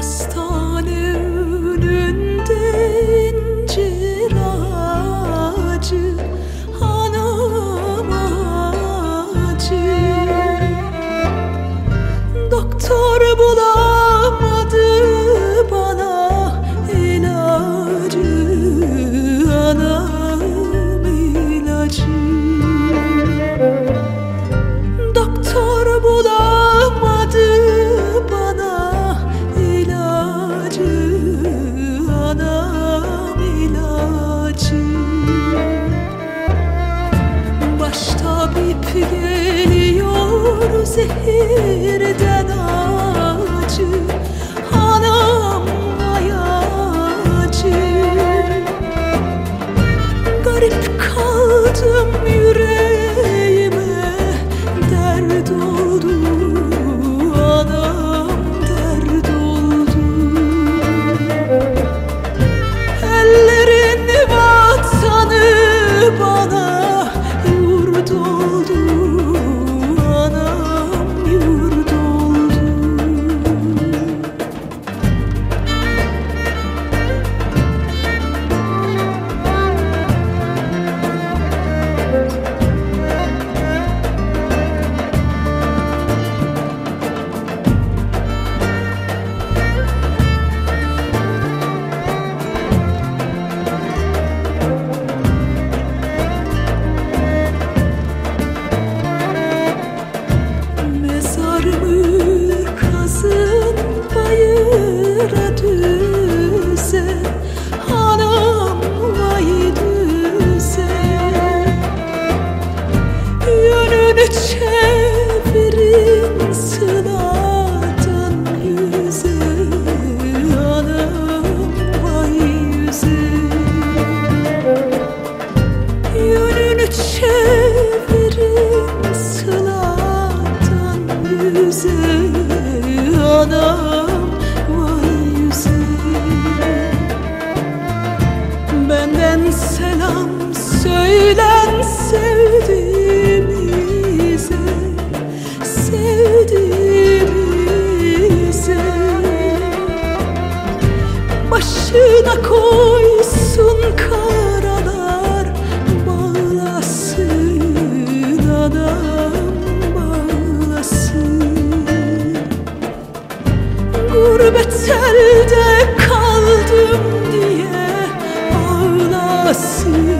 hastane önünde incir ağacı Hanım ağacı Doktor geliyor zehirden. başına koysun karalar Bağlasın adam bağlasın. Gurbet elde kaldım diye ağlasın